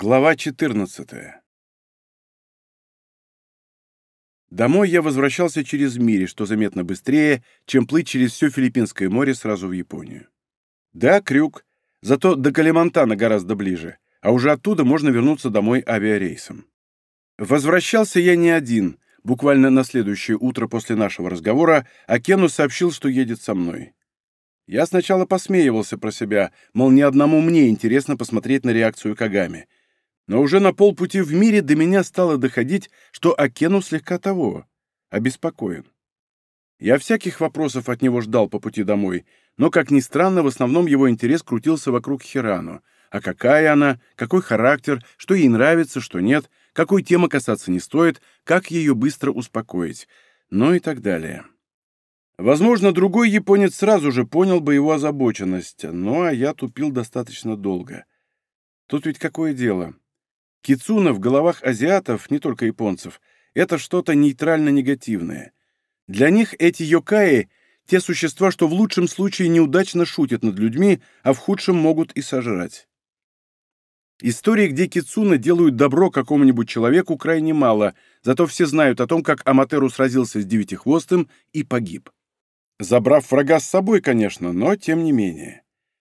Глава 14 Домой я возвращался через Мири, что заметно быстрее, чем плыть через все Филиппинское море сразу в Японию. Да, крюк, зато до Калимантана гораздо ближе, а уже оттуда можно вернуться домой авиарейсом. Возвращался я не один. Буквально на следующее утро после нашего разговора Акену сообщил, что едет со мной. Я сначала посмеивался про себя, мол, ни одному мне интересно посмотреть на реакцию Кагами — но уже на полпути в мире до меня стало доходить, что Акену слегка того, обеспокоен. Я всяких вопросов от него ждал по пути домой, но, как ни странно, в основном его интерес крутился вокруг Хирану. А какая она, какой характер, что ей нравится, что нет, какой темы касаться не стоит, как ее быстро успокоить, ну и так далее. Возможно, другой японец сразу же понял бы его озабоченность, ну а я тупил достаточно долго. Тут ведь какое дело? Кицуна в головах азиатов, не только японцев, это что-то нейтрально-негативное. Для них эти йокаи — те существа, что в лучшем случае неудачно шутят над людьми, а в худшем могут и сожрать. Истории, где кицуна делают добро какому-нибудь человеку, крайне мало, зато все знают о том, как Аматеру сразился с девятихвостым и погиб. Забрав врага с собой, конечно, но тем не менее.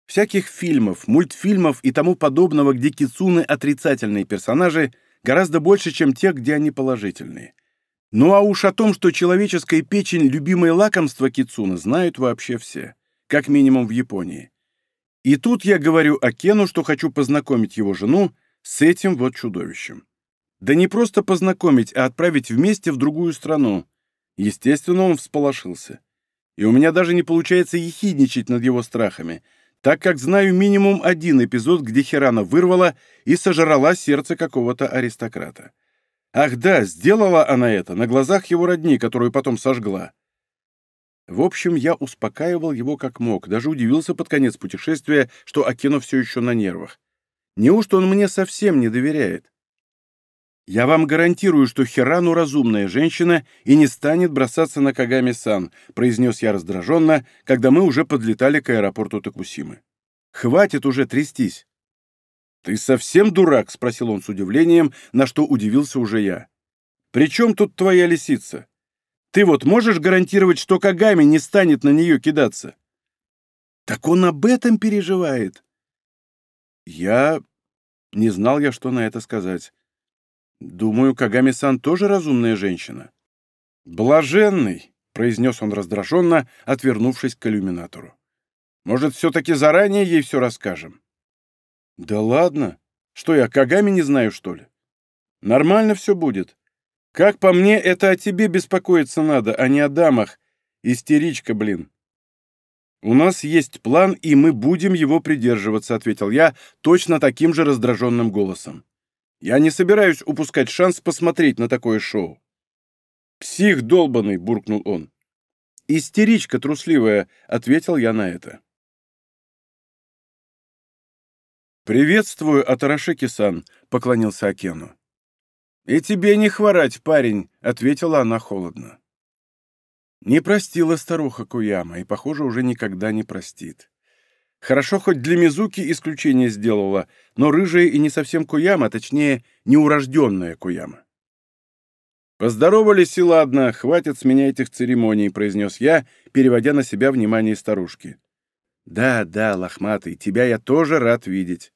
Всяких фильмов, мультфильмов и тому подобного, где кицуны отрицательные персонажи, гораздо больше, чем тех, где они положительные. Ну а уж о том, что человеческая печень – любимое лакомство кицуны, знают вообще все. Как минимум в Японии. И тут я говорю о Кену, что хочу познакомить его жену с этим вот чудовищем. Да не просто познакомить, а отправить вместе в другую страну. Естественно, он всполошился. И у меня даже не получается ехидничать над его страхами – так как знаю минимум один эпизод, где Хирана вырвала и сожрала сердце какого-то аристократа. Ах да, сделала она это на глазах его родни, которую потом сожгла. В общем, я успокаивал его как мог, даже удивился под конец путешествия, что Акино все еще на нервах. Неужто он мне совсем не доверяет? «Я вам гарантирую, что Хирану разумная женщина и не станет бросаться на Кагами-сан», произнес я раздраженно, когда мы уже подлетали к аэропорту Токусимы. «Хватит уже трястись». «Ты совсем дурак?» — спросил он с удивлением, на что удивился уже я. «При чем тут твоя лисица? Ты вот можешь гарантировать, что Кагами не станет на нее кидаться?» «Так он об этом переживает». «Я...» Не знал я, что на это сказать. Думаю, Кагами-сан тоже разумная женщина. Блаженный, произнес он раздраженно, отвернувшись к иллюминатору. Может, все-таки заранее ей все расскажем? Да ладно. Что я, Кагами не знаю, что ли? Нормально все будет. Как по мне, это о тебе беспокоиться надо, а не о дамах. Истеричка, блин. «У нас есть план, и мы будем его придерживаться», — ответил я точно таким же раздраженным голосом. Я не собираюсь упускать шанс посмотреть на такое шоу. «Псих долбанный!» — буркнул он. «Истеричка трусливая!» — ответил я на это. «Приветствую, Атарашики-сан!» — поклонился Акену. «И тебе не хворать, парень!» — ответила она холодно. Не простила старуха Куяма и, похоже, уже никогда не простит. Хорошо, хоть для Мизуки исключение сделала, но рыжая и не совсем Куяма, точнее, неурожденная Куяма. «Поздоровались и ладно, хватит с меня этих церемоний», — произнес я, переводя на себя внимание старушки. «Да, да, лохматый, тебя я тоже рад видеть».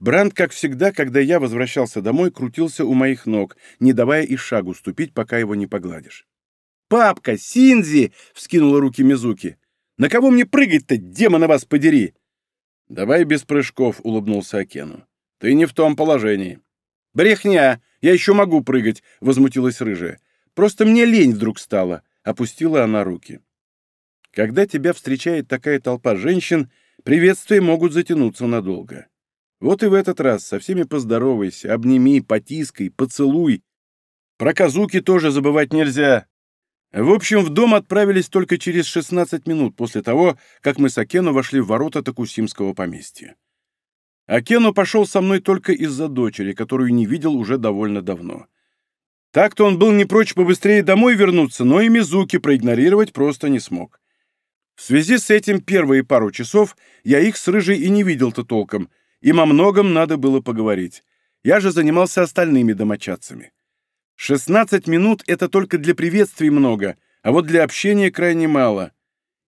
Бранд, как всегда, когда я возвращался домой, крутился у моих ног, не давая и шагу ступить, пока его не погладишь. «Папка, Синзи!» — вскинула руки Мизуки. На кого мне прыгать-то, демона вас подери?» «Давай без прыжков», — улыбнулся Акену. «Ты не в том положении». «Брехня! Я еще могу прыгать!» — возмутилась рыжая. «Просто мне лень вдруг стало», — опустила она руки. Когда тебя встречает такая толпа женщин, приветствия могут затянуться надолго. Вот и в этот раз со всеми поздоровайся, обними, потискай, поцелуй. Про казуки тоже забывать нельзя. В общем, в дом отправились только через 16 минут после того, как мы с Акену вошли в ворота Токусимского поместья. Акену пошел со мной только из-за дочери, которую не видел уже довольно давно. Так-то он был не прочь побыстрее домой вернуться, но и Мизуки проигнорировать просто не смог. В связи с этим первые пару часов я их с Рыжей и не видел-то толком, им о многом надо было поговорить. Я же занимался остальными домочадцами. 16 минут — это только для приветствий много, а вот для общения крайне мало.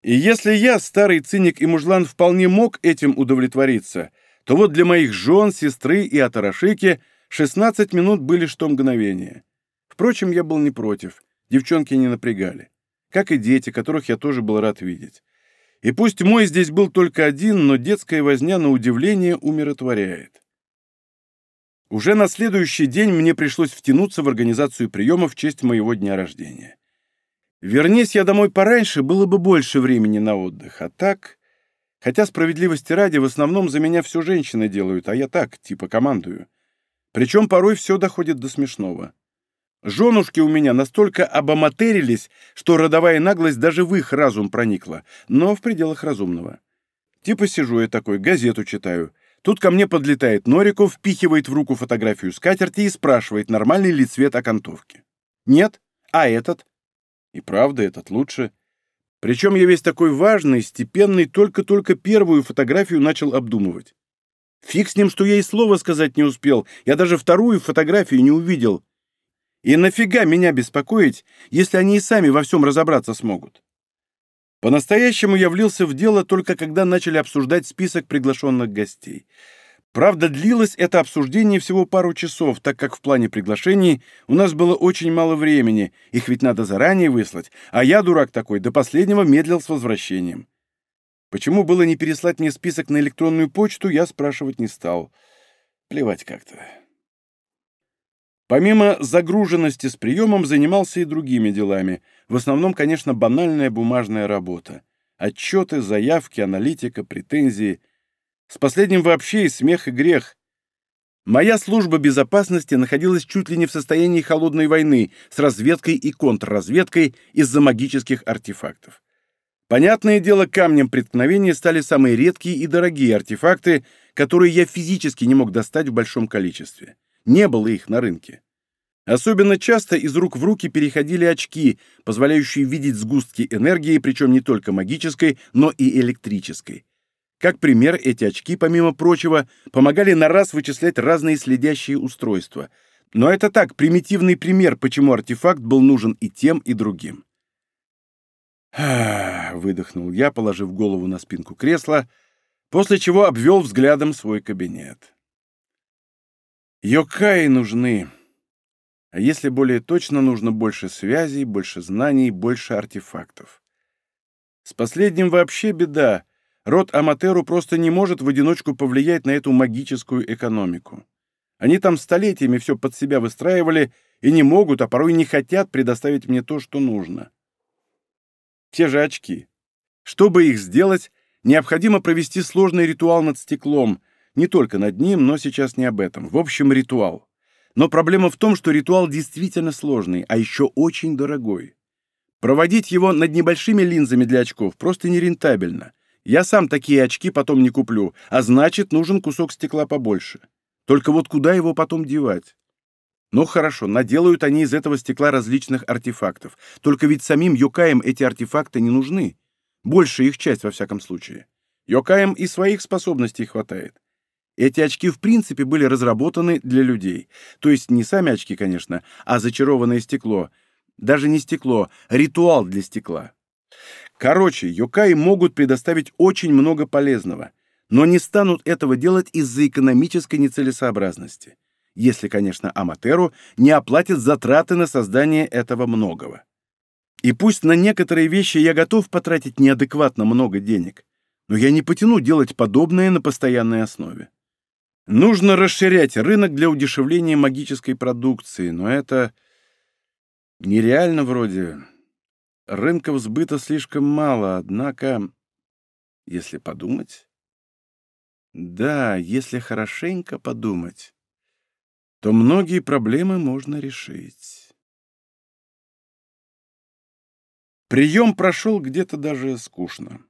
И если я, старый циник и мужлан, вполне мог этим удовлетвориться, то вот для моих жен, сестры и атарашики 16 минут были что мгновение. Впрочем, я был не против, девчонки не напрягали. Как и дети, которых я тоже был рад видеть. И пусть мой здесь был только один, но детская возня на удивление умиротворяет. Уже на следующий день мне пришлось втянуться в организацию приема в честь моего дня рождения. Вернись я домой пораньше, было бы больше времени на отдых, а так... Хотя справедливости ради, в основном за меня все женщины делают, а я так, типа командую. Причем порой все доходит до смешного. Женушки у меня настолько обоматерились, что родовая наглость даже в их разум проникла, но в пределах разумного. Типа сижу я такой, газету читаю. Тут ко мне подлетает Нориков, впихивает в руку фотографию скатерти и спрашивает, нормальный ли цвет окантовки. Нет? А этот? И правда, этот лучше. Причем я весь такой важный, степенный, только-только первую фотографию начал обдумывать. Фиг с ним, что я и слова сказать не успел, я даже вторую фотографию не увидел. И нафига меня беспокоить, если они и сами во всем разобраться смогут? По-настоящему я влился в дело только когда начали обсуждать список приглашенных гостей. Правда, длилось это обсуждение всего пару часов, так как в плане приглашений у нас было очень мало времени, их ведь надо заранее выслать, а я, дурак такой, до последнего медлил с возвращением. Почему было не переслать мне список на электронную почту, я спрашивать не стал. Плевать как-то. Помимо загруженности с приемом, занимался и другими делами. В основном, конечно, банальная бумажная работа. Отчеты, заявки, аналитика, претензии. С последним вообще и смех, и грех. Моя служба безопасности находилась чуть ли не в состоянии холодной войны с разведкой и контрразведкой из-за магических артефактов. Понятное дело, камнем преткновения стали самые редкие и дорогие артефакты, которые я физически не мог достать в большом количестве. Не было их на рынке. Особенно часто из рук в руки переходили очки, позволяющие видеть сгустки энергии, причем не только магической, но и электрической. Как пример, эти очки, помимо прочего, помогали на раз вычислять разные следящие устройства. Но это так, примитивный пример, почему артефакт был нужен и тем, и другим. выдохнул я, положив голову на спинку кресла, после чего обвел взглядом свой кабинет. Йокаи нужны. А если более точно, нужно больше связей, больше знаний, больше артефактов. С последним вообще беда. Род Аматеру просто не может в одиночку повлиять на эту магическую экономику. Они там столетиями все под себя выстраивали и не могут, а порой не хотят предоставить мне то, что нужно. Те же очки. Чтобы их сделать, необходимо провести сложный ритуал над стеклом — не только над ним, но сейчас не об этом. В общем, ритуал. Но проблема в том, что ритуал действительно сложный, а еще очень дорогой. Проводить его над небольшими линзами для очков просто нерентабельно. Я сам такие очки потом не куплю, а значит, нужен кусок стекла побольше. Только вот куда его потом девать? Ну хорошо, наделают они из этого стекла различных артефактов. Только ведь самим Йокаем эти артефакты не нужны. Большая их часть, во всяком случае. Йокаем и своих способностей хватает. Эти очки в принципе были разработаны для людей. То есть не сами очки, конечно, а зачарованное стекло. Даже не стекло, ритуал для стекла. Короче, Йокаи могут предоставить очень много полезного, но не станут этого делать из-за экономической нецелесообразности. Если, конечно, Аматеру не оплатит затраты на создание этого многого. И пусть на некоторые вещи я готов потратить неадекватно много денег, но я не потяну делать подобное на постоянной основе. Нужно расширять рынок для удешевления магической продукции, но это нереально вроде. Рынков сбыта слишком мало, однако, если подумать... Да, если хорошенько подумать, то многие проблемы можно решить. Прием прошел где-то даже скучно.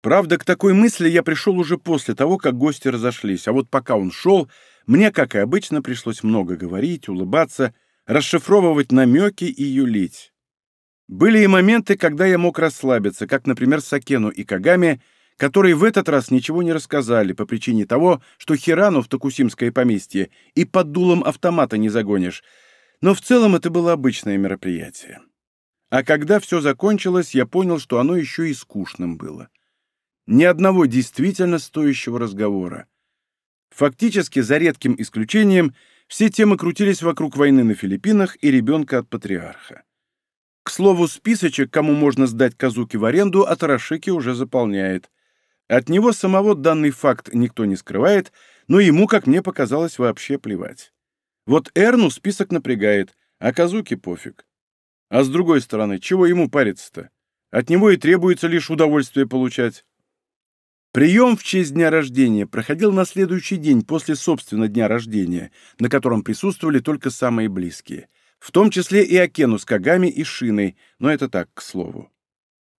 Правда, к такой мысли я пришел уже после того, как гости разошлись, а вот пока он шел, мне, как и обычно, пришлось много говорить, улыбаться, расшифровывать намеки и юлить. Были и моменты, когда я мог расслабиться, как, например, с Акену и Кагами, которые в этот раз ничего не рассказали по причине того, что Хирану в Токусимское поместье и под дулом автомата не загонишь, но в целом это было обычное мероприятие. А когда все закончилось, я понял, что оно еще и скучным было. Ни одного действительно стоящего разговора. Фактически, за редким исключением, все темы крутились вокруг войны на Филиппинах и ребенка от патриарха. К слову, списочек, кому можно сдать Казуки в аренду, Атарашики уже заполняет. От него самого данный факт никто не скрывает, но ему, как мне показалось, вообще плевать. Вот Эрну список напрягает, а Казуки пофиг. А с другой стороны, чего ему париться-то? От него и требуется лишь удовольствие получать. Прием в честь дня рождения проходил на следующий день после собственного дня рождения, на котором присутствовали только самые близкие, в том числе и Акену с Кагами и Шиной, но это так, к слову.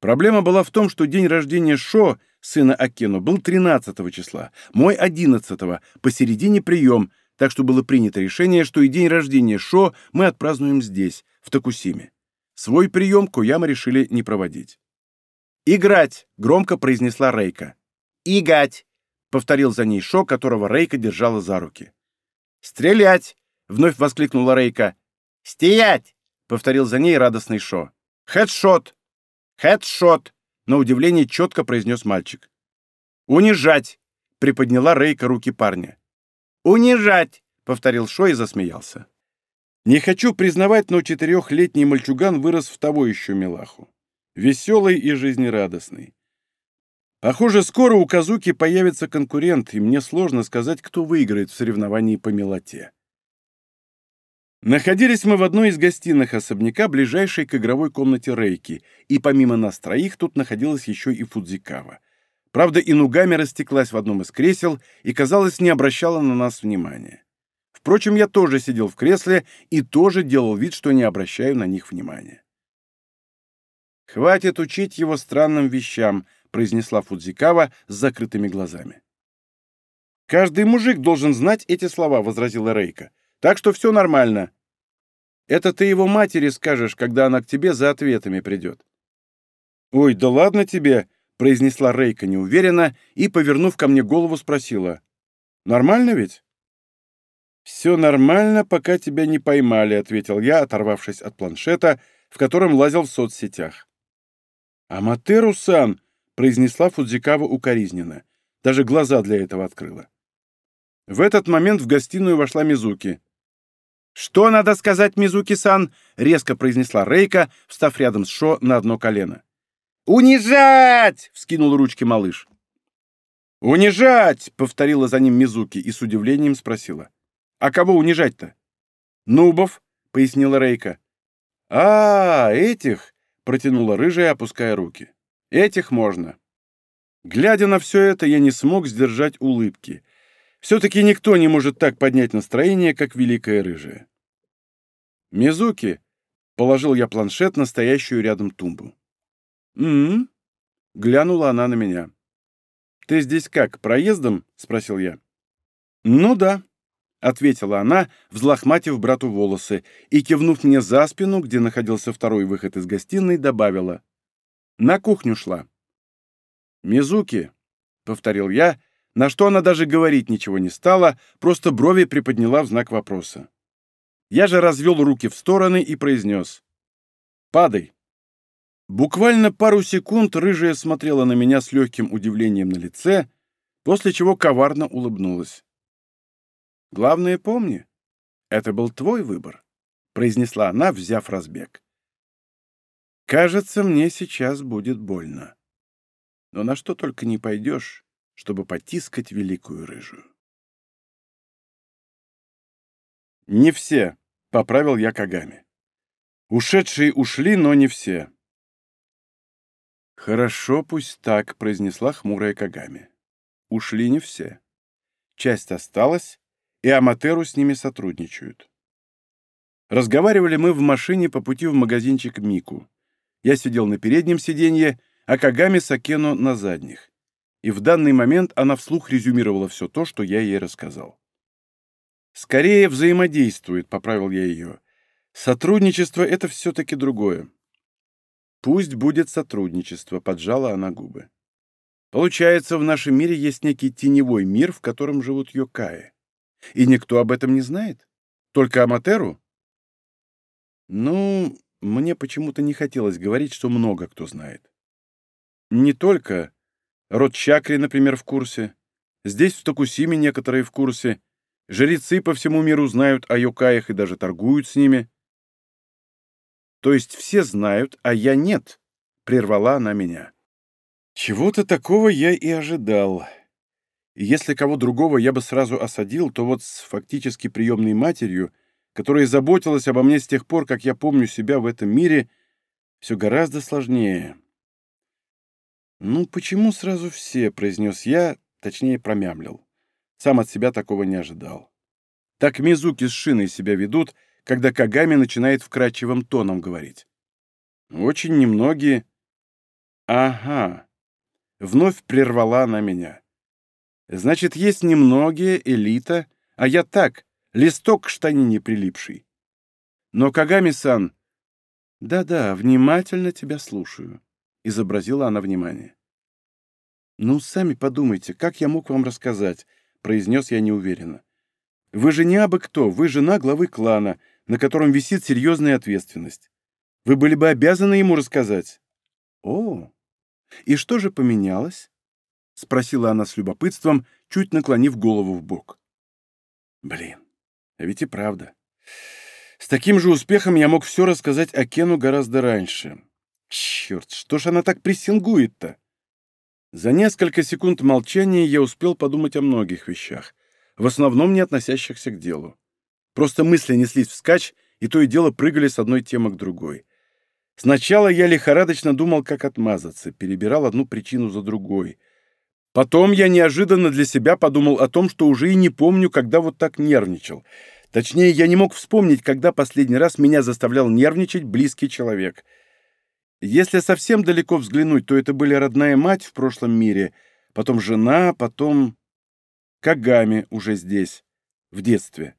Проблема была в том, что день рождения Шо, сына Акену, был 13 числа, мой 11 посередине прием, так что было принято решение, что и день рождения Шо мы отпразднуем здесь, в Токусиме. Свой прием Куяма решили не проводить. «Играть!» — громко произнесла Рейка. «Игать!» — повторил за ней Шо, которого Рейка держала за руки. «Стрелять!» — вновь воскликнула Рейка. «Стоять!» — повторил за ней радостный Шо. «Хедшот!» «Хедшот!» — на удивление четко произнес мальчик. «Унижать!» — приподняла Рейка руки парня. «Унижать!» — повторил Шо и засмеялся. Не хочу признавать, но четырехлетний мальчуган вырос в того еще милаху. Веселый и жизнерадостный. Похоже, скоро у Казуки появится конкурент, и мне сложно сказать, кто выиграет в соревновании по милоте. Находились мы в одной из гостиных особняка, ближайшей к игровой комнате Рейки, и помимо нас троих тут находилась еще и Фудзикава. Правда, Инугами растеклась в одном из кресел и, казалось, не обращала на нас внимания. Впрочем, я тоже сидел в кресле и тоже делал вид, что не обращаю на них внимания. «Хватит учить его странным вещам», — произнесла Фудзикава с закрытыми глазами. «Каждый мужик должен знать эти слова», — возразила Рейка. «Так что все нормально. Это ты его матери скажешь, когда она к тебе за ответами придет». «Ой, да ладно тебе», — произнесла Рейка неуверенно и, повернув ко мне голову, спросила. «Нормально ведь?» «Все нормально, пока тебя не поймали», — ответил я, оторвавшись от планшета, в котором лазил в соцсетях. «Аматеру-сан», — произнесла Фудзикава укоризненно. Даже глаза для этого открыла. В этот момент в гостиную вошла Мизуки. «Что надо сказать, Мизуки-сан?» — резко произнесла Рейка, встав рядом с Шо на одно колено. «Унижать!» — вскинул ручки малыш. «Унижать!» — повторила за ним Мизуки и с удивлением спросила. «А кого унижать-то?» «Нубов», — пояснила Рейка. «А, этих!» — протянула рыжая, опуская руки. «Этих можно». Глядя на все это, я не смог сдержать улыбки. Все-таки никто не может так поднять настроение, как великая рыжая. «Мизуки», — положил я планшет на стоящую рядом тумбу. «М-м-м», глянула она на меня. «Ты здесь как, проездом?» — спросил я. «Ну да», — ответила она, взлохматив брату волосы, и, кивнув мне за спину, где находился второй выход из гостиной, добавила. «На кухню шла». «Мизуки», — повторил я, на что она даже говорить ничего не стала, просто брови приподняла в знак вопроса. Я же развел руки в стороны и произнес. «Падай». Буквально пару секунд рыжая смотрела на меня с легким удивлением на лице, после чего коварно улыбнулась. Главное, помни, это был твой выбор, произнесла она, взяв разбег. Кажется, мне сейчас будет больно. Но на что только не пойдешь, чтобы потискать великую рыжую. Не все, поправил я Кагами. Ушедшие ушли, но не все. Хорошо, пусть так, произнесла хмурая Кагами. Ушли не все. Часть осталась, и Аматеру с ними сотрудничают. Разговаривали мы в машине по пути в магазинчик Мику. Я сидел на переднем сиденье, а Кагами Сакену на задних. И в данный момент она вслух резюмировала все то, что я ей рассказал. «Скорее взаимодействует», — поправил я ее. «Сотрудничество — это все-таки другое». «Пусть будет сотрудничество», — поджала она губы. Получается, в нашем мире есть некий теневой мир, в котором живут Йокаи. И никто об этом не знает? Только Аматеру? Ну, мне почему-то не хотелось говорить, что много кто знает. Не только. Род Чакри, например, в курсе. Здесь, в Токусиме, некоторые в курсе. Жрецы по всему миру знают о Йокаях и даже торгуют с ними. То есть все знают, а я нет, — прервала она меня. Чего-то такого я и ожидал. Если кого другого я бы сразу осадил, то вот с фактически приемной матерью, которая заботилась обо мне с тех пор, как я помню себя в этом мире, все гораздо сложнее. «Ну, почему сразу все?» — произнес я, точнее, промямлил. Сам от себя такого не ожидал. Так Мизуки с Шиной себя ведут, когда Кагами начинает вкрадчивым тоном говорить. «Очень немногие...» «Ага», Вновь прервала она меня. Значит, есть немногие, элита, а я так, листок к штанине прилипший. Но Кагами-сан... Да-да, внимательно тебя слушаю, — изобразила она внимание. «Ну, сами подумайте, как я мог вам рассказать?» — произнес я неуверенно. «Вы же не абы кто, вы жена главы клана, на котором висит серьезная ответственность. Вы были бы обязаны ему рассказать». «О, «И что же поменялось?» — спросила она с любопытством, чуть наклонив голову в бок. «Блин, а ведь и правда. С таким же успехом я мог все рассказать о Кену гораздо раньше. Черт, что ж она так прессингует-то?» За несколько секунд молчания я успел подумать о многих вещах, в основном не относящихся к делу. Просто мысли неслись вскачь, и то и дело прыгали с одной темы к другой. Сначала я лихорадочно думал, как отмазаться, перебирал одну причину за другой. Потом я неожиданно для себя подумал о том, что уже и не помню, когда вот так нервничал. Точнее, я не мог вспомнить, когда последний раз меня заставлял нервничать близкий человек. Если совсем далеко взглянуть, то это были родная мать в прошлом мире, потом жена, потом Кагами уже здесь, в детстве.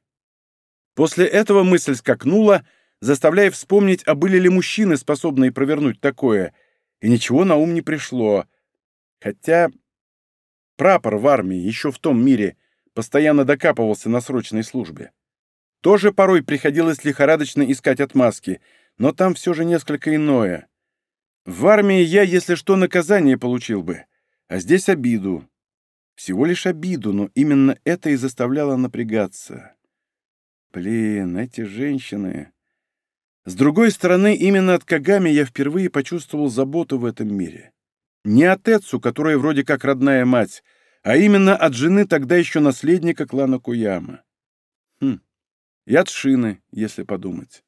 После этого мысль скакнула — заставляя вспомнить, а были ли мужчины, способные провернуть такое, и ничего на ум не пришло. Хотя прапор в армии еще в том мире постоянно докапывался на срочной службе. Тоже порой приходилось лихорадочно искать отмазки, но там все же несколько иное. В армии я, если что, наказание получил бы, а здесь обиду. Всего лишь обиду, но именно это и заставляло напрягаться. Блин, эти женщины... С другой стороны, именно от Кагами я впервые почувствовал заботу в этом мире. Не от Эцу, которая вроде как родная мать, а именно от жены тогда еще наследника клана Куяма. Хм, и от Шины, если подумать.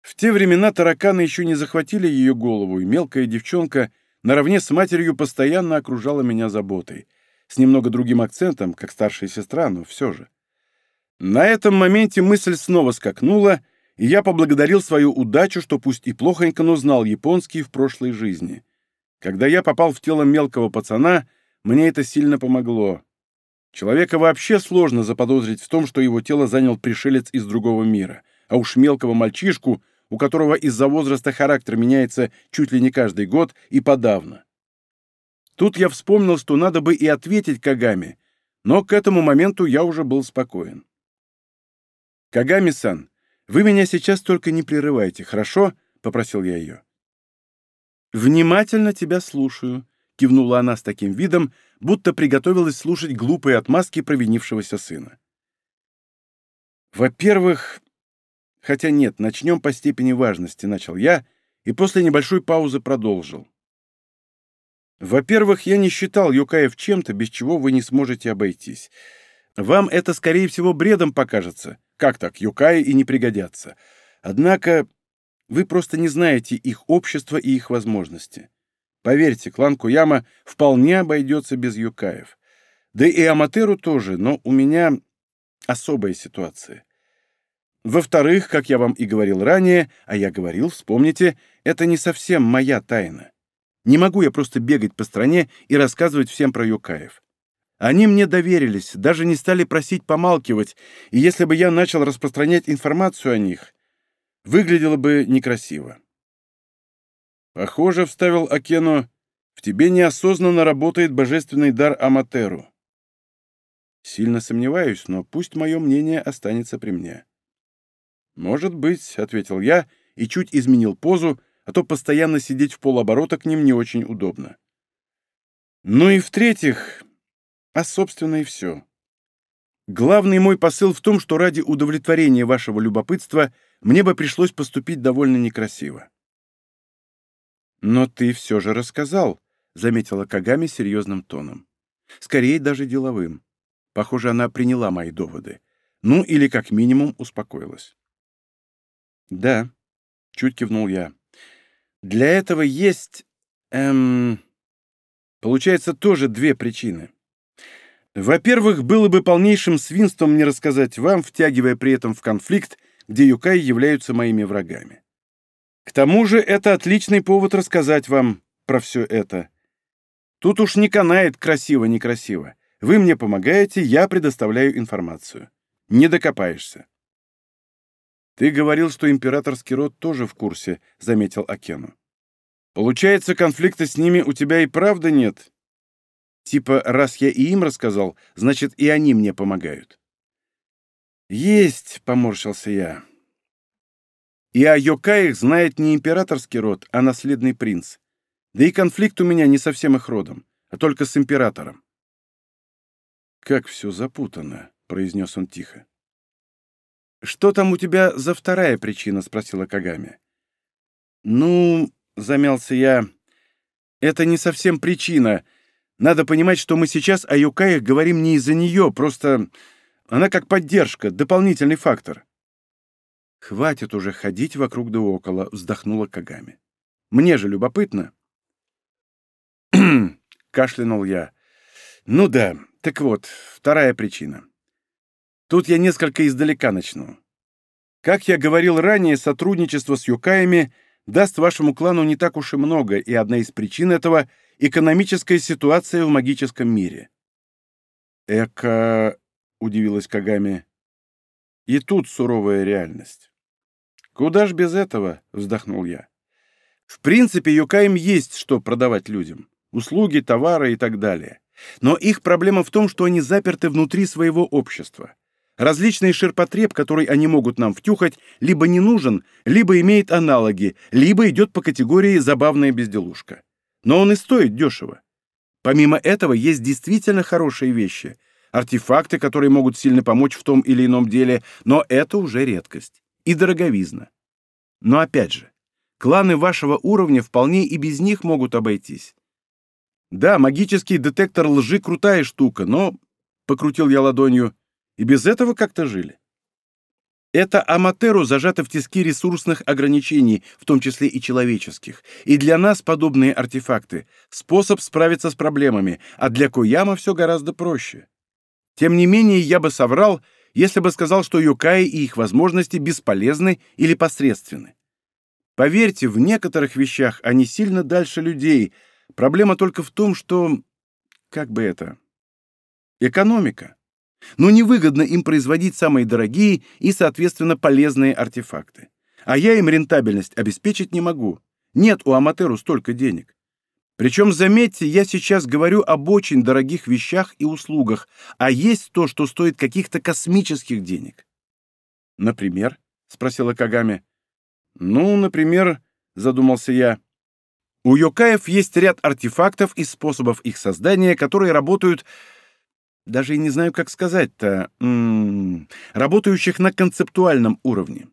В те времена тараканы еще не захватили ее голову, и мелкая девчонка наравне с матерью постоянно окружала меня заботой. С немного другим акцентом, как старшая сестра, но все же. На этом моменте мысль снова скакнула, и я поблагодарил свою удачу, что пусть и плохонько, но знал японский в прошлой жизни. Когда я попал в тело мелкого пацана, мне это сильно помогло. Человека вообще сложно заподозрить в том, что его тело занял пришелец из другого мира, а уж мелкого мальчишку, у которого из-за возраста характер меняется чуть ли не каждый год и подавно. Тут я вспомнил, что надо бы и ответить Кагаме, но к этому моменту я уже был спокоен. «Кагами-сан, вы меня сейчас только не прерывайте, хорошо?» — попросил я ее. «Внимательно тебя слушаю», — кивнула она с таким видом, будто приготовилась слушать глупые отмазки провинившегося сына. «Во-первых, хотя нет, начнем по степени важности», — начал я, и после небольшой паузы продолжил. «Во-первых, я не считал Юкаев чем-то, без чего вы не сможете обойтись. Вам это, скорее всего, бредом покажется, как так, юкаи и не пригодятся. Однако вы просто не знаете их общества и их возможности. Поверьте, клан Куяма вполне обойдется без юкаев. Да и Аматеру тоже, но у меня особая ситуация. Во-вторых, как я вам и говорил ранее, а я говорил, вспомните, это не совсем моя тайна. Не могу я просто бегать по стране и рассказывать всем про юкаев. Они мне доверились, даже не стали просить помалкивать, и если бы я начал распространять информацию о них, выглядело бы некрасиво. Похоже, вставил Акену, В тебе неосознанно работает божественный дар Аматеру. Сильно сомневаюсь, но пусть мое мнение останется при мне. «Может быть», — ответил я и чуть изменил позу, а то постоянно сидеть в полоборота к ним не очень удобно. Ну и в-третьих, а собственно и все. Главный мой посыл в том, что ради удовлетворения вашего любопытства мне бы пришлось поступить довольно некрасиво. «Но ты все же рассказал», — заметила Кагами серьезным тоном. «Скорее даже деловым. Похоже, она приняла мои доводы. Ну, или как минимум успокоилась». «Да», — чуть кивнул я. «Для этого есть... эм... Получается, тоже две причины. Во-первых, было бы полнейшим свинством не рассказать вам, втягивая при этом в конфликт, где юкаи являются моими врагами. К тому же это отличный повод рассказать вам про все это. Тут уж не канает красиво-некрасиво. Вы мне помогаете, я предоставляю информацию. Не докопаешься. Ты говорил, что императорский род тоже в курсе, заметил Акену. Получается, конфликта с ними у тебя и правда нет? Типа, раз я и им рассказал, значит, и они мне помогают. Есть, поморщился я. И о Йокаях знает не императорский род, а наследный принц. Да и конфликт у меня не совсем их родом, а только с императором. «Как все запутано», — произнес он тихо. «Что там у тебя за вторая причина?» — спросила Кагами. «Ну, — замялся я, — это не совсем причина. Надо понимать, что мы сейчас о Юкаях говорим не из-за нее, просто она как поддержка, дополнительный фактор». «Хватит уже ходить вокруг да около», — вздохнула Кагами. «Мне же любопытно». кашлянул я. «Ну да, так вот, вторая причина. Тут я несколько издалека начну. Как я говорил ранее, сотрудничество с юкаями даст вашему клану не так уж и много, и одна из причин этого — экономическая ситуация в магическом мире». «Эка...» — удивилась Кагами. «И тут суровая реальность». «Куда ж без этого?» — вздохнул я. «В принципе, Юкаем есть что продавать людям. Услуги, товары и так далее. Но их проблема в том, что они заперты внутри своего общества. Различный ширпотреб, который они могут нам втюхать, либо не нужен, либо имеет аналоги, либо идет по категории «забавная безделушка». Но он и стоит дешево. Помимо этого, есть действительно хорошие вещи, артефакты, которые могут сильно помочь в том или ином деле, но это уже редкость и дороговизна. Но опять же, кланы вашего уровня вполне и без них могут обойтись. Да, магический детектор лжи — крутая штука, но, — покрутил я ладонью, — и без этого как-то жили. Это Аматеру зажато в тиски ресурсных ограничений, в том числе и человеческих. И для нас подобные артефакты — способ справиться с проблемами, а для Кояма все гораздо проще. Тем не менее, я бы соврал, если бы сказал, что юкаи и их возможности бесполезны или посредственны. Поверьте, в некоторых вещах они сильно дальше людей. Проблема только в том, что... Как бы это... Экономика. Но невыгодно им производить самые дорогие и, соответственно, полезные артефакты. А я им рентабельность обеспечить не могу. Нет у Аматеру столько денег. Причем, заметьте, я сейчас говорю об очень дорогих вещах и услугах, а есть то, что стоит каких-то космических денег. «Например?» — спросила Кагами. «Ну, например», — задумался я. «У Йокаев есть ряд артефактов и способов их создания, которые работают... Даже и не знаю, как сказать-то... Работающих на концептуальном уровне.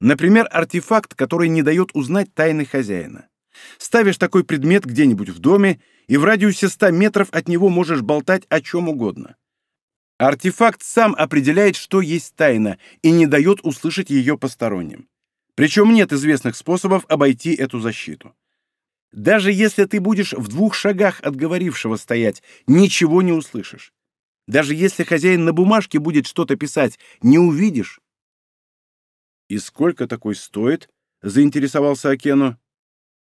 Например, артефакт, который не дает узнать тайны хозяина. Ставишь такой предмет где-нибудь в доме, и в радиусе 100 метров от него можешь болтать о чем угодно. Артефакт сам определяет, что есть тайна, и не дает услышать ее посторонним. Причем нет известных способов обойти эту защиту. Даже если ты будешь в двух шагах от говорившего стоять, ничего не услышишь. Даже если хозяин на бумажке будет что-то писать, не увидишь. «И сколько такой стоит?» — заинтересовался Акену.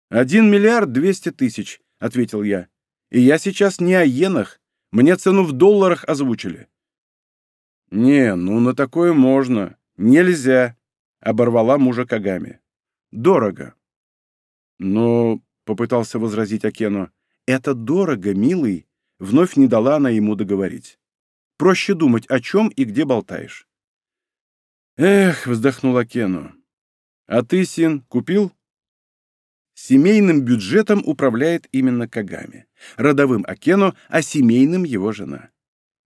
«Один миллиард двести тысяч», — ответил я. «И я сейчас не о иенах. Мне цену в долларах озвучили». «Не, ну на такое можно. Нельзя», — оборвала мужа Кагами. «Дорого». «Но», — попытался возразить Акену, «Это дорого, милый», — вновь не дала она ему договорить. «Проще думать, о чем и где болтаешь». «Эх», — вздохнула Кену. «А ты, Син, купил?» Семейным бюджетом управляет именно Кагами. Родовым Акено, а семейным его жена.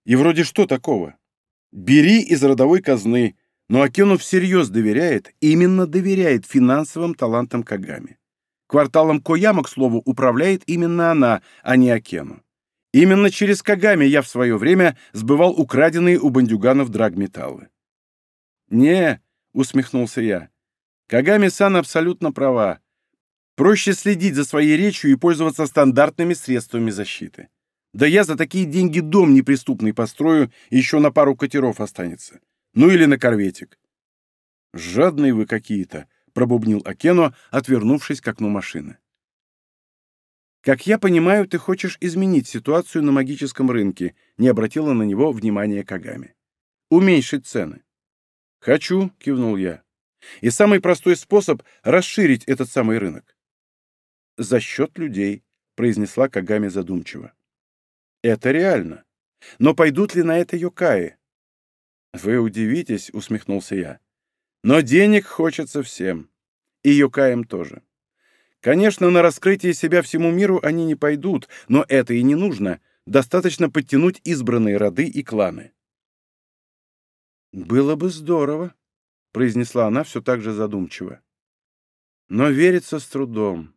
И вроде что такого? Бери из родовой казны, но Акену всерьез доверяет, именно доверяет финансовым талантам Кагами. Кварталом Кояма, к слову, управляет именно она, а не Акену. Именно через Кагами я в свое время сбывал украденные у бандюганов драгметаллы. «Не», — усмехнулся я, — «Кагами-сан абсолютно права. Проще следить за своей речью и пользоваться стандартными средствами защиты. Да я за такие деньги дом неприступный построю, еще на пару катеров останется. Ну или на корветик. «Жадные вы какие-то», — пробубнил Акено, отвернувшись к окну машины. «Как я понимаю, ты хочешь изменить ситуацию на магическом рынке», — не обратила на него внимания Кагами. «Уменьшить цены». «Хочу», — кивнул я. «И самый простой способ — расширить этот самый рынок». «За счет людей», — произнесла Кагами задумчиво. «Это реально. Но пойдут ли на это Йокаи?» «Вы удивитесь», — усмехнулся я. «Но денег хочется всем. И Йокаям тоже. Конечно, на раскрытие себя всему миру они не пойдут, но это и не нужно. Достаточно подтянуть избранные роды и кланы». «Было бы здорово», — произнесла она все так же задумчиво. «Но верится с трудом.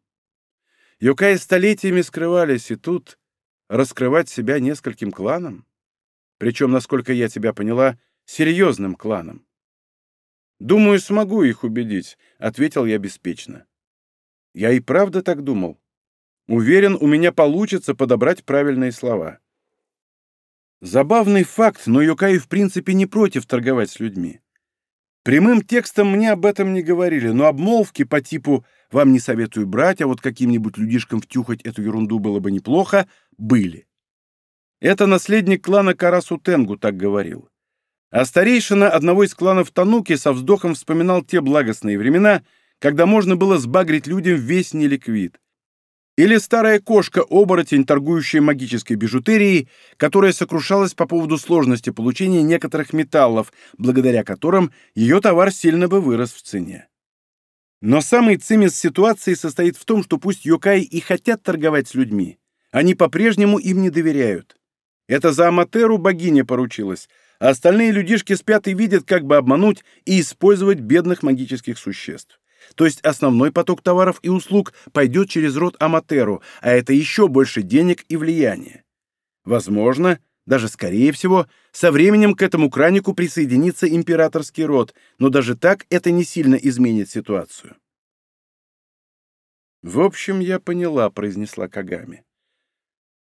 Юкаи столетиями скрывались, и тут раскрывать себя нескольким кланам? Причем, насколько я тебя поняла, серьезным кланом. «Думаю, смогу их убедить», — ответил я беспечно. Я и правда так думал. Уверен, у меня получится подобрать правильные слова. Забавный факт, но Юкаи в принципе не против торговать с людьми. Прямым текстом мне об этом не говорили, но обмолвки по типу «вам не советую брать, а вот каким-нибудь людишкам втюхать эту ерунду было бы неплохо» были. Это наследник клана Карасу Тенгу так говорил. А старейшина одного из кланов Тануки со вздохом вспоминал те благостные времена, когда можно было сбагрить людям весь неликвид. Или старая кошка-оборотень, торгующая магической бижутерией, которая сокрушалась по поводу сложности получения некоторых металлов, благодаря которым ее товар сильно бы вырос в цене. Но самый цимис ситуации состоит в том, что пусть Йокаи и хотят торговать с людьми, они по-прежнему им не доверяют. Это за Аматеру богиня поручилась, а остальные людишки спят и видят, как бы обмануть и использовать бедных магических существ. То есть основной поток товаров и услуг пойдет через род Аматеру, а это еще больше денег и влияния. Возможно, даже скорее всего, со временем к этому кранику присоединится императорский род, но даже так это не сильно изменит ситуацию. «В общем, я поняла», — произнесла Кагами.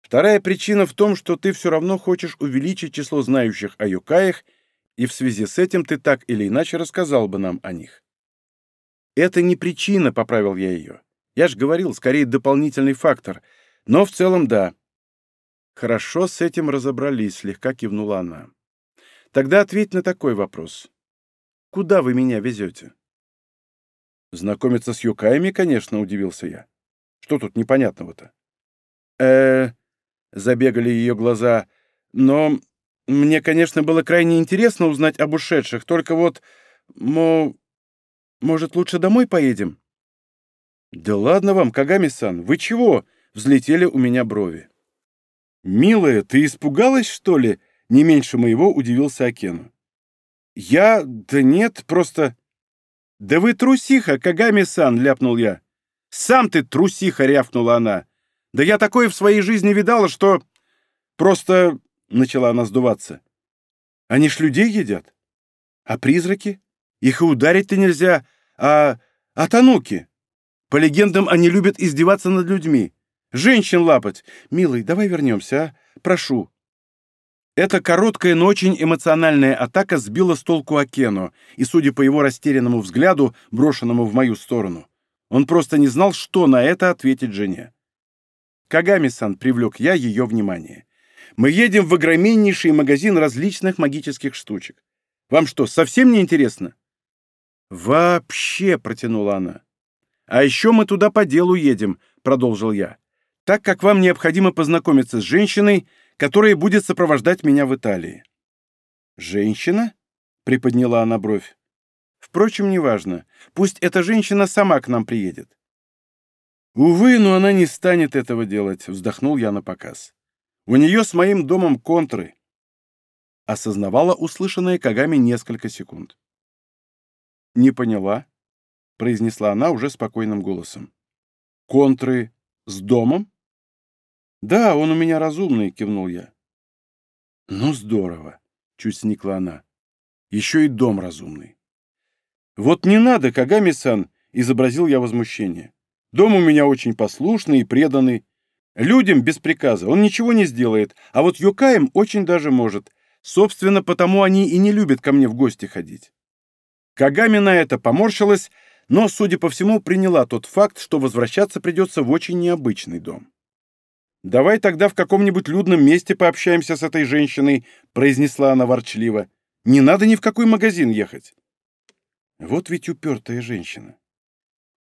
«Вторая причина в том, что ты все равно хочешь увеличить число знающих о юкаях, и в связи с этим ты так или иначе рассказал бы нам о них. «Это не причина», — поправил я ее. «Я же говорил, скорее дополнительный фактор. Но в целом да». «Хорошо, с этим разобрались», — слегка кивнула она. «Тогда ответь на такой вопрос. Куда вы меня везете?» «Знакомиться с юкаями, конечно», — удивился я. «Что тут непонятного-то?» э забегали ее глаза. «Но мне, конечно, было крайне интересно узнать об ушедших, только вот, мо... Может, лучше домой поедем?» «Да ладно вам, Кагами-сан, вы чего?» — взлетели у меня брови. «Милая, ты испугалась, что ли?» — не меньше моего удивился Акену. «Я... Да нет, просто...» «Да вы трусиха, Кагами-сан!» — ляпнул я. «Сам ты трусиха!» — рявкнула она. «Да я такое в своей жизни видала, что...» «Просто...» — начала она сдуваться. «Они ж людей едят. А призраки? Их и ударить-то нельзя. А... а тануки? По легендам, они любят издеваться над людьми. Женщин лапать. Милый, давай вернемся, а? Прошу». Эта короткая, но очень эмоциональная атака сбила с толку Акену, и, судя по его растерянному взгляду, брошенному в мою сторону, он просто не знал, что на это ответить жене. Кагами-сан привлек я ее внимание. «Мы едем в огромнейший магазин различных магических штучек. Вам что, совсем не интересно?» «Вообще!» — протянула она. «А еще мы туда по делу едем», — продолжил я. так как вам необходимо познакомиться с женщиной, которая будет сопровождать меня в Италии». «Женщина?» — приподняла она бровь. «Впрочем, неважно. Пусть эта женщина сама к нам приедет». «Увы, но она не станет этого делать», — вздохнул я на показ. «У нее с моим домом контры». Осознавала услышанное Кагами несколько секунд. «Не поняла», — произнесла она уже спокойным голосом. «Контры с домом?» «Да, он у меня разумный», — кивнул я. «Ну, здорово», — чуть сникла она. «Еще и дом разумный». «Вот не надо, Кагами-сан», — изобразил я возмущение. «Дом у меня очень послушный и преданный. Людям без приказа он ничего не сделает, а вот юкаем очень даже может. Собственно, потому они и не любят ко мне в гости ходить». Кагами на это поморщилась, но, судя по всему, приняла тот факт, что возвращаться придется в очень необычный дом. «Давай тогда в каком-нибудь людном месте пообщаемся с этой женщиной», — произнесла она ворчливо. «Не надо ни в какой магазин ехать». Вот ведь упертая женщина.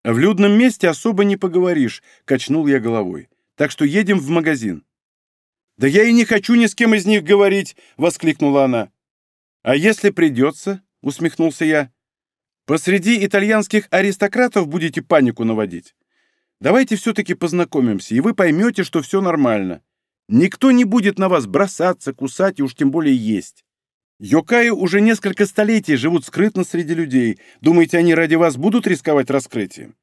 «В людном месте особо не поговоришь», — качнул я головой. «Так что едем в магазин». «Да я и не хочу ни с кем из них говорить», — воскликнула она. «А если придется?» — усмехнулся я. «Посреди итальянских аристократов будете панику наводить?» Давайте все-таки познакомимся, и вы поймете, что все нормально. Никто не будет на вас бросаться, кусать и уж тем более есть. Йокаи уже несколько столетий живут скрытно среди людей. Думаете, они ради вас будут рисковать раскрытием?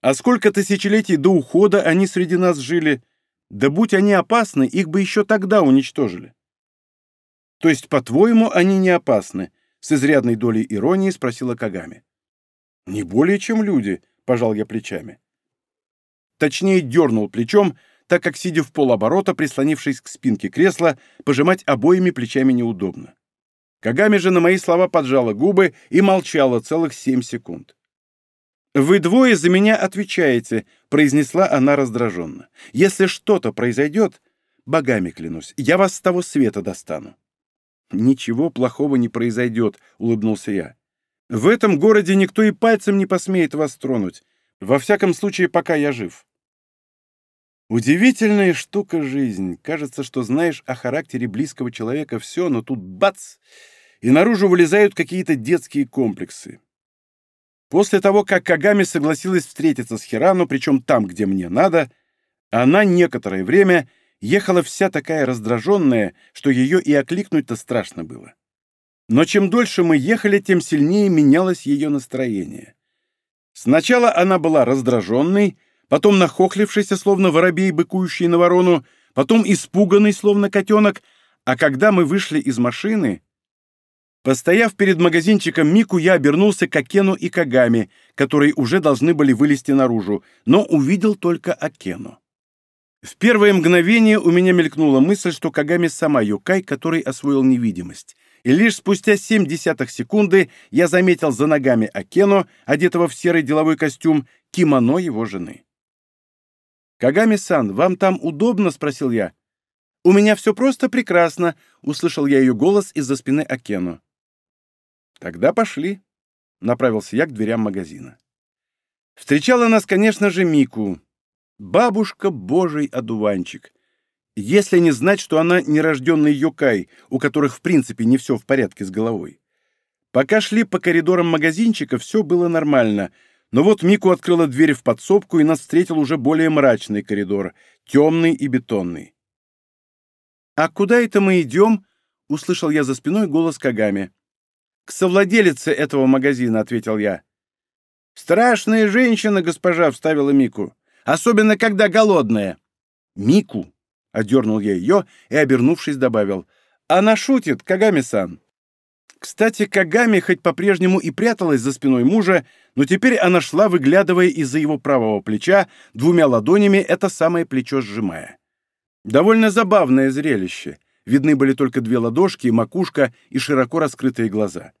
А сколько тысячелетий до ухода они среди нас жили? Да будь они опасны, их бы еще тогда уничтожили. То есть, по-твоему, они не опасны? С изрядной долей иронии спросила Кагами. Не более, чем люди, пожал я плечами. Точнее, дернул плечом, так как, сидя в полоборота, прислонившись к спинке кресла, пожимать обоими плечами неудобно. Кагами же на мои слова поджала губы и молчала целых семь секунд. «Вы двое за меня отвечаете», — произнесла она раздраженно. «Если что-то произойдет, богами клянусь, я вас с того света достану». «Ничего плохого не произойдет», — улыбнулся я. «В этом городе никто и пальцем не посмеет вас тронуть. Во всяком случае, пока я жив». Удивительная штука жизнь. Кажется, что знаешь о характере близкого человека все, но тут бац! И наружу вылезают какие-то детские комплексы. После того, как Кагами согласилась встретиться с Хирану, причем там, где мне надо, она некоторое время ехала вся такая раздраженная, что ее и окликнуть-то страшно было. Но чем дольше мы ехали, тем сильнее менялось ее настроение. Сначала она была раздраженной, потом нахохлившийся, словно воробей, быкующий на ворону, потом испуганный, словно котенок, а когда мы вышли из машины... Постояв перед магазинчиком Мику, я обернулся к Акену и Кагами, которые уже должны были вылезти наружу, но увидел только Акену. В первое мгновение у меня мелькнула мысль, что Кагами сама Юкай, который освоил невидимость. И лишь спустя семь десятых секунды я заметил за ногами Акену, одетого в серый деловой костюм, кимоно его жены. «Кагами-сан, вам там удобно?» — спросил я. «У меня все просто прекрасно», — услышал я ее голос из-за спины Акену. «Тогда пошли», — направился я к дверям магазина. Встречала нас, конечно же, Мику. Бабушка божий одуванчик. Если не знать, что она нерожденный йокай, у которых в принципе не все в порядке с головой. Пока шли по коридорам магазинчика, все было нормально — но вот Мику открыла дверь в подсобку, и нас встретил уже более мрачный коридор, темный и бетонный. «А куда это мы идем?» — услышал я за спиной голос Кагами. «К совладелице этого магазина», — ответил я. «Страшная женщина, госпожа», — вставила Мику. «Особенно, когда голодная». «Мику», — одернул я ее и, обернувшись, добавил. «Она шутит, Кагами-сан». Кстати, Кагами хоть по-прежнему и пряталась за спиной мужа, но теперь она шла, выглядывая из-за его правого плеча, двумя ладонями это самое плечо сжимая. Довольно забавное зрелище. Видны были только две ладошки, макушка и широко раскрытые глаза.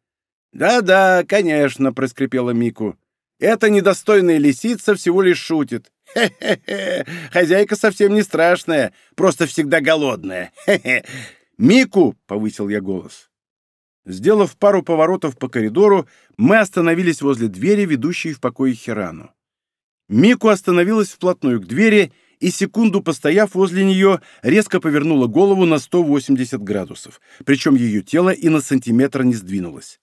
«Да-да, конечно», — проскрипела Мику. «Эта недостойная лисица всего лишь шутит. Хе-хе-хе, хозяйка совсем не страшная, просто всегда голодная. Хе-хе. Мику!» — повысил я голос. Сделав пару поворотов по коридору, мы остановились возле двери, ведущей в покой Хирану. Мику остановилась вплотную к двери и, секунду постояв возле нее, резко повернула голову на 180 градусов, причем ее тело и на сантиметр не сдвинулось.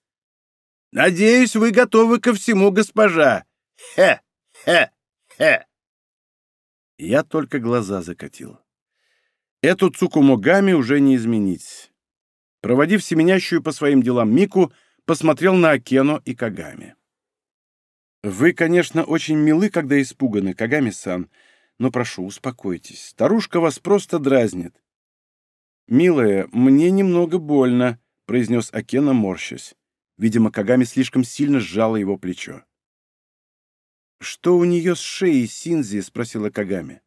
«Надеюсь, вы готовы ко всему, госпожа! Хе! Хе! Хе!» Я только глаза закатил. Эту Цукумогами уже не изменить. Проводив семенящую по своим делам Мику, посмотрел на Акено и Кагами. «Вы, конечно, очень милы, когда испуганы, Кагами-сан, но прошу, успокойтесь. Старушка вас просто дразнит». «Милая, мне немного больно», — произнес Акена, морщась. Видимо, Кагами слишком сильно сжала его плечо. «Что у нее с шеей, Синзи?» — спросила Кагами.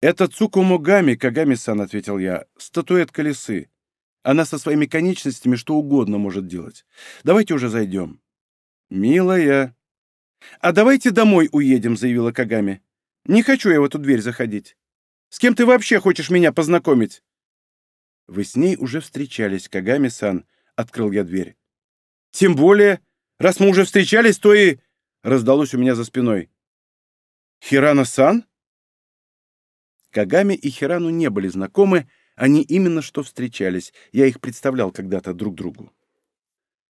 «Это Цукумогами, Кагами-сан», — ответил я. «Статуэтка лисы. Она со своими конечностями что угодно может делать. Давайте уже зайдем». «Милая». «А давайте домой уедем», — заявила Кагами. «Не хочу я в эту дверь заходить. С кем ты вообще хочешь меня познакомить?» «Вы с ней уже встречались, Кагами-сан», — открыл я дверь. «Тем более, раз мы уже встречались, то и...» — раздалось у меня за спиной. «Хирана-сан?» Кагами и Хирану не были знакомы, они именно что встречались, я их представлял когда-то друг другу.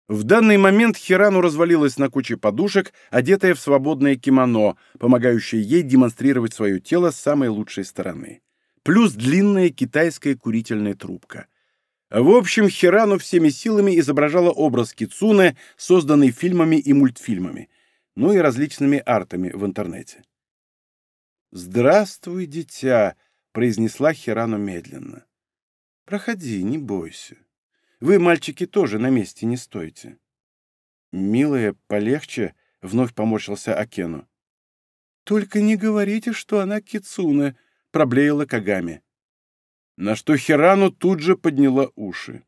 В данный момент Хирану развалилась на куче подушек, одетая в свободное кимоно, помогающее ей демонстрировать свое тело с самой лучшей стороны. Плюс длинная китайская курительная трубка. В общем, Хирану всеми силами изображала образ Кицуне, созданный фильмами и мультфильмами, ну и различными артами в интернете. «Здравствуй, дитя!» — произнесла Хирану медленно. «Проходи, не бойся. Вы, мальчики, тоже на месте не стойте». «Милая, полегче», — вновь поморщился Акену. «Только не говорите, что она Кицуна», — проблеяла Кагами. На что Хирану тут же подняла уши.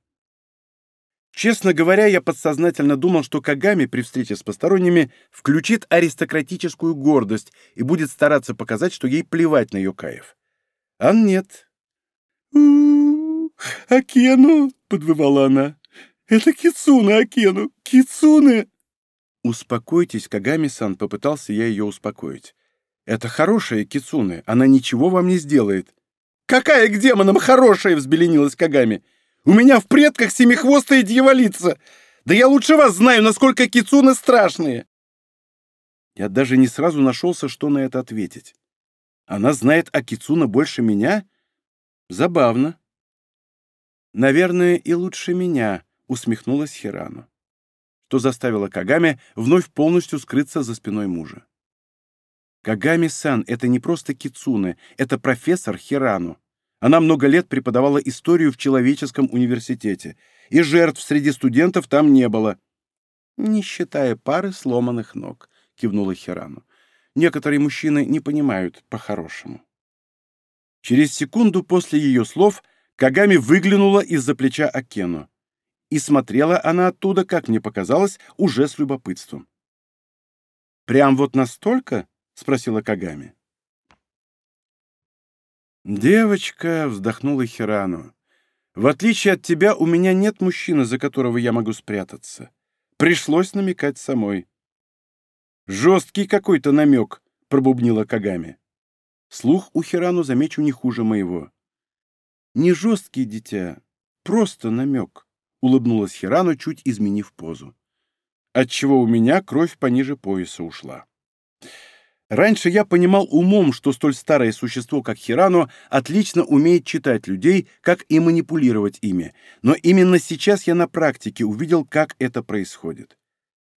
Честно говоря, я подсознательно думал, что Кагами при встрече с посторонними включит аристократическую гордость и будет стараться показать, что ей плевать на ее кайф. А нет. «У-у-у, Акену!» — подвывала она. «Это Кицуна, Акену! Кицуна!» «Успокойтесь, Кагами-сан», — попытался я ее успокоить. «Это хорошая Кицуны, она ничего вам не сделает». «Какая к демонам хорошая!» — взбеленилась Кагами. У меня в предках семихвостая дьяволица! Да я лучше вас знаю, насколько кицуны страшные!» Я даже не сразу нашелся, что на это ответить. Она знает о Кицуна больше меня? Забавно. Наверное, и лучше меня, усмехнулась Хирану, что заставило Кагами вновь полностью скрыться за спиной мужа. Кагами-сан — это не просто Кицуны, это профессор Хирану. Она много лет преподавала историю в человеческом университете, и жертв среди студентов там не было. «Не считая пары сломанных ног», — кивнула Хирану. «Некоторые мужчины не понимают по-хорошему». Через секунду после ее слов Кагами выглянула из-за плеча Акену. И смотрела она оттуда, как мне показалось, уже с любопытством. «Прям вот настолько?» — спросила Кагами. «Девочка», — вздохнула Хирану, — «в отличие от тебя, у меня нет мужчины, за которого я могу спрятаться. Пришлось намекать самой». «Жесткий какой-то намек», — пробубнила Кагами. Слух у Хирану, замечу, не хуже моего. «Не жесткий, дитя, просто намек», — улыбнулась Хирану, чуть изменив позу. Отчего у меня кровь пониже пояса ушла. Раньше я понимал умом, что столь старое существо, как Хирано, отлично умеет читать людей, как и манипулировать ими, но именно сейчас я на практике увидел, как это происходит.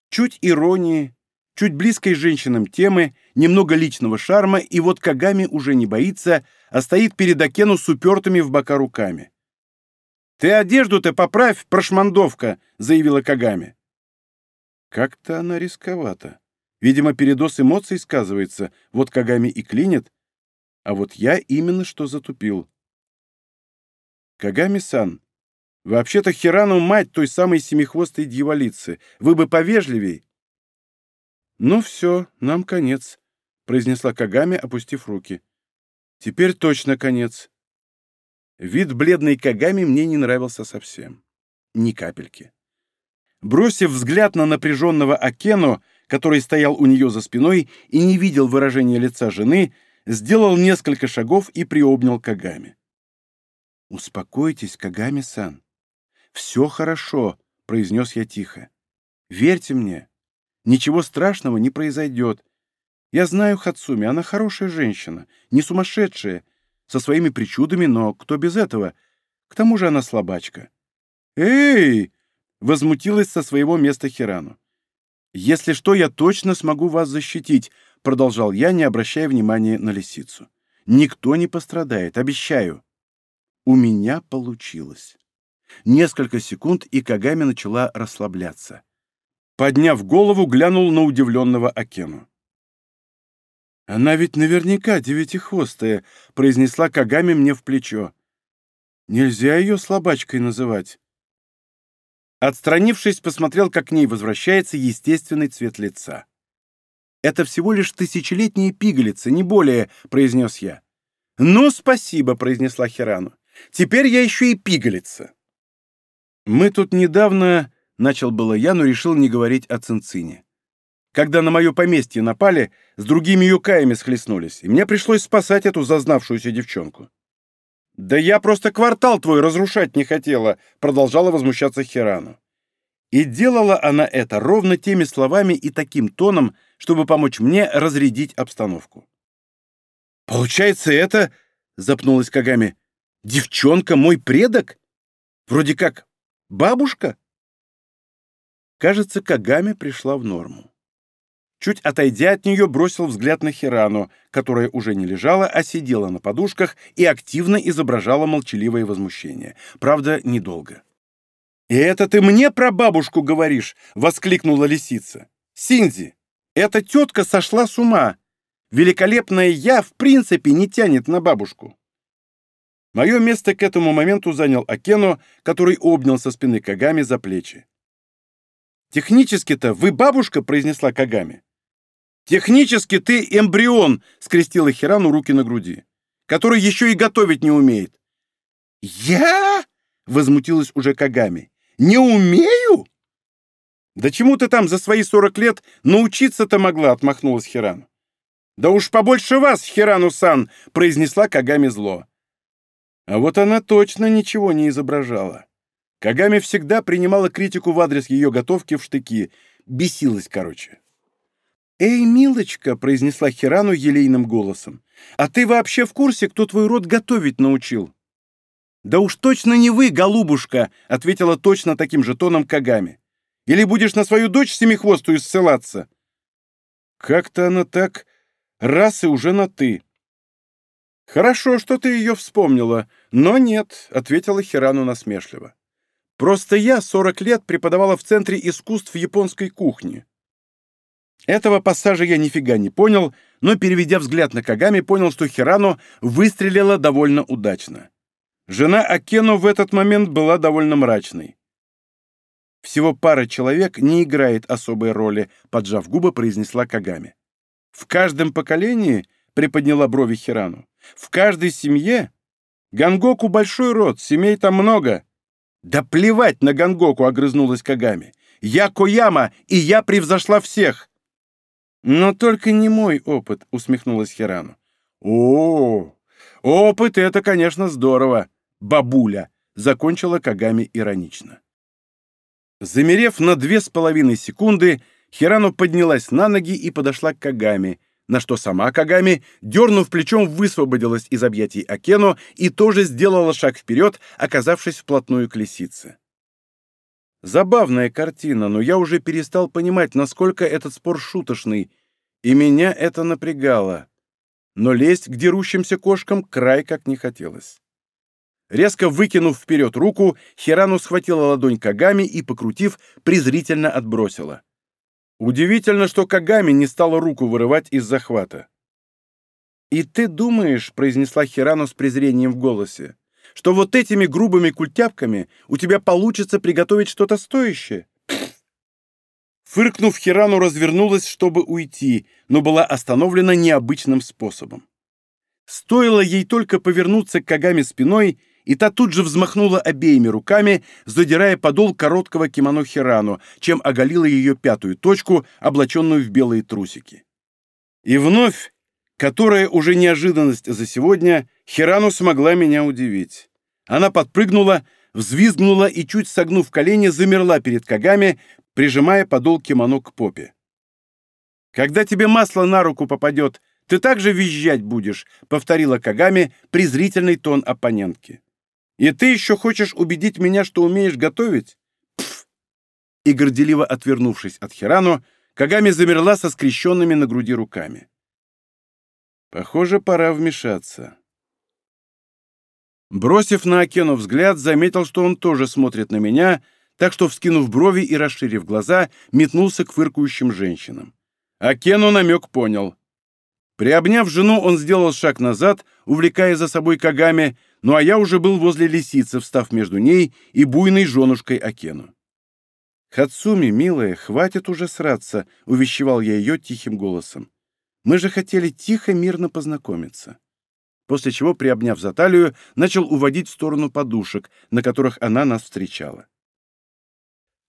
Чуть иронии, чуть близкой женщинам темы, немного личного шарма, и вот Кагами уже не боится, а стоит перед Акену с упертыми в бока руками. «Ты одежду-то поправь, прошмандовка!» — заявила Кагами. Как-то она рисковата. Видимо, передоз эмоций сказывается, вот Кагами и клинит, а вот я именно что затупил. Кагами-сан, вообще-то Хирану мать той самой семихвостой дьяволицы. Вы бы повежливей. Ну все, нам конец, произнесла Кагами, опустив руки. Теперь точно конец. Вид бледной Кагами мне не нравился совсем. Ни капельки. Бросив взгляд на напряженного Акену, который стоял у нее за спиной и не видел выражения лица жены, сделал несколько шагов и приобнял Кагами. «Успокойтесь, Кагами-сан. Все хорошо», — произнес я тихо. «Верьте мне, ничего страшного не произойдет. Я знаю Хацуми, она хорошая женщина, не сумасшедшая, со своими причудами, но кто без этого? К тому же она слабачка». «Эй!» — возмутилась со своего места Хирану. «Если что, я точно смогу вас защитить», — продолжал я, не обращая внимания на лисицу. «Никто не пострадает, обещаю». У меня получилось. Несколько секунд, и Кагами начала расслабляться. Подняв голову, глянул на удивленного Акену. «Она ведь наверняка девятихвостая», — произнесла Кагами мне в плечо. «Нельзя ее слабачкой называть». Отстранившись, посмотрел, как к ней возвращается естественный цвет лица. «Это всего лишь тысячелетние пигалицы, не более», — произнес я. «Ну, спасибо», — произнесла Хирану. «Теперь я еще и пигалица». «Мы тут недавно...» — начал было я, но решил не говорить о Цинцине. Когда на мое поместье напали, с другими юкаями схлестнулись, и мне пришлось спасать эту зазнавшуюся девчонку. «Да я просто квартал твой разрушать не хотела», — продолжала возмущаться Хирану. И делала она это ровно теми словами и таким тоном, чтобы помочь мне разрядить обстановку. «Получается, это...» — запнулась Кагами. «Девчонка мой предок? Вроде как бабушка?» Кажется, Кагами пришла в норму. Чуть отойдя от нее, бросил взгляд на Хирану, которая уже не лежала, а сидела на подушках и активно изображала молчаливое возмущение. Правда, недолго. «И это ты мне про бабушку говоришь?» — воскликнула лисица. «Синзи, эта тетка сошла с ума. Великолепная я в принципе не тянет на бабушку». Мое место к этому моменту занял Акено, который обнял со спины Кагами за плечи. «Технически-то вы бабушка», — произнесла Кагами. «Технически ты эмбрион», — скрестила Хирану руки на груди, «который еще и готовить не умеет». «Я?» — возмутилась уже Кагами. «Не умею?» «Да чему ты там за свои сорок лет научиться-то могла?» — отмахнулась Хирану. «Да уж побольше вас, Хирану-сан!» — произнесла Кагами зло. А вот она точно ничего не изображала. Кагами всегда принимала критику в адрес ее готовки в штыки. Бесилась, короче. «Эй, милочка!» — произнесла Хирану елейным голосом. «А ты вообще в курсе, кто твой род готовить научил?» «Да уж точно не вы, голубушка!» — ответила точно таким же тоном Кагами. «Или будешь на свою дочь семихвостую ссылаться?» «Как-то она так... раз и уже на «ты». «Хорошо, что ты ее вспомнила, но нет», — ответила Хирану насмешливо. «Просто я сорок лет преподавала в Центре искусств японской кухни. Этого пассажа я нифига не понял, но, переведя взгляд на Кагами, понял, что Хирану выстрелила довольно удачно. Жена Акену в этот момент была довольно мрачной. «Всего пара человек не играет особой роли», — поджав губы, произнесла Кагами. «В каждом поколении», — приподняла брови Хирану, — «в каждой семье? Гангоку большой род, семей там много». «Да плевать на Гангоку», — огрызнулась Кагами. «Я Кояма, и я превзошла всех. «Но только не мой опыт», — усмехнулась Хирану. «О, опыт — это, конечно, здорово, бабуля», — закончила Кагами иронично. Замерев на две с половиной секунды, Хирану поднялась на ноги и подошла к Кагами, на что сама Кагами, дернув плечом, высвободилась из объятий Акену и тоже сделала шаг вперед, оказавшись вплотную к лисице. Забавная картина, но я уже перестал понимать, насколько этот спор шуточный, и меня это напрягало. Но лезть к дерущимся кошкам край как не хотелось. Резко выкинув вперед руку, Хирану схватила ладонь Кагами и, покрутив, презрительно отбросила. Удивительно, что Кагами не стала руку вырывать из захвата. «И ты думаешь», — произнесла Хирану с презрением в голосе, «что вот этими грубыми культяпками у тебя получится приготовить что-то стоящее? Фыркнув, Хирану развернулась, чтобы уйти, но была остановлена необычным способом. Стоило ей только повернуться к Кагаме спиной, и та тут же взмахнула обеими руками, задирая подол короткого кимоно Хирану, чем оголила ее пятую точку, облаченную в белые трусики. И вновь которая уже неожиданность за сегодня, Хирану смогла меня удивить. Она подпрыгнула, взвизгнула и, чуть согнув колени, замерла перед Кагами, прижимая подол кимоно к попе. «Когда тебе масло на руку попадет, ты также визжать будешь», — повторила Кагами презрительный тон оппонентки. «И ты еще хочешь убедить меня, что умеешь готовить?» Пф! И горделиво отвернувшись от Хирану, Кагами замерла со скрещенными на груди руками. Похоже, пора вмешаться. Бросив на Акену взгляд, заметил, что он тоже смотрит на меня, так что, вскинув брови и расширив глаза, метнулся к фыркающим женщинам. Акену намек понял. Приобняв жену, он сделал шаг назад, увлекая за собой Кагами, ну а я уже был возле лисицы, встав между ней и буйной женушкой Акену. «Хацуми, милая, хватит уже сраться», — увещевал я ее тихим голосом. «Мы же хотели тихо, мирно познакомиться». После чего, приобняв за талию, начал уводить в сторону подушек, на которых она нас встречала.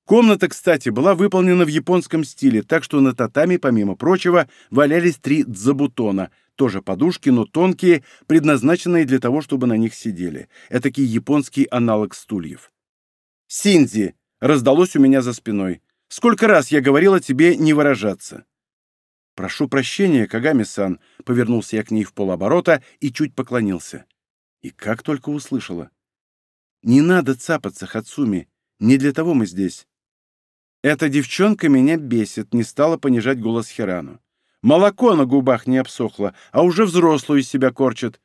Комната, кстати, была выполнена в японском стиле, так что на татами, помимо прочего, валялись три дзабутона, тоже подушки, но тонкие, предназначенные для того, чтобы на них сидели. Этакий японский аналог стульев. «Синдзи!» — раздалось у меня за спиной. «Сколько раз я говорила тебе не выражаться!» «Прошу прощения, Кагами-сан», — повернулся я к ней в полоборота и чуть поклонился. И как только услышала. «Не надо цапаться, Хацуми, не для того мы здесь. «Эта девчонка меня бесит», — не стала понижать голос Хирану. «Молоко на губах не обсохло, а уже взрослую из себя корчит».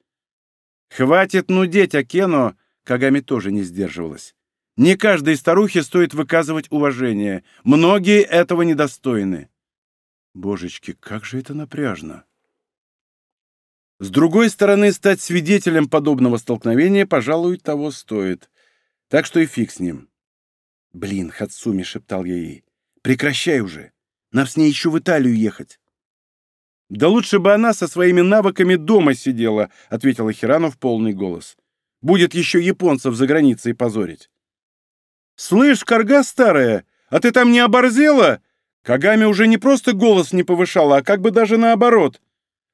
«Хватит нудеть, Акено!» — Кагами тоже не сдерживалась. «Не каждой старухе стоит выказывать уважение. Многие этого недостойны». Божечки, как же это напряжно. С другой стороны, стать свидетелем подобного столкновения, пожалуй, того стоит. Так что и фиг с ним. «Блин, Хацуми», — шептал я ей, — «прекращай уже. Нам с ней еще в Италию ехать». «Да лучше бы она со своими навыками дома сидела», — ответила Хирану в полный голос. «Будет еще японцев за границей позорить». «Слышь, корга старая, а ты там не оборзела?» Кагами уже не просто голос не повышала, а как бы даже наоборот.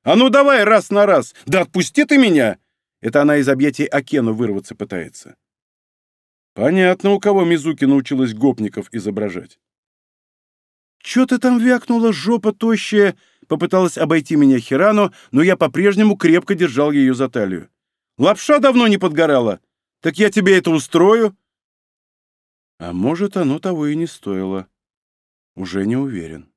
«А ну давай раз на раз! Да отпусти ты меня!» Это она из объятий Акену вырваться пытается. Понятно, у кого Мизуки научилась гопников изображать. «Чё ты там вякнула, жопа тощая?» Попыталась обойти меня Хирану, но я по-прежнему крепко держал ее за талию. «Лапша давно не подгорала. Так я тебе это устрою?» А может, оно того и не стоило. Уже не уверен.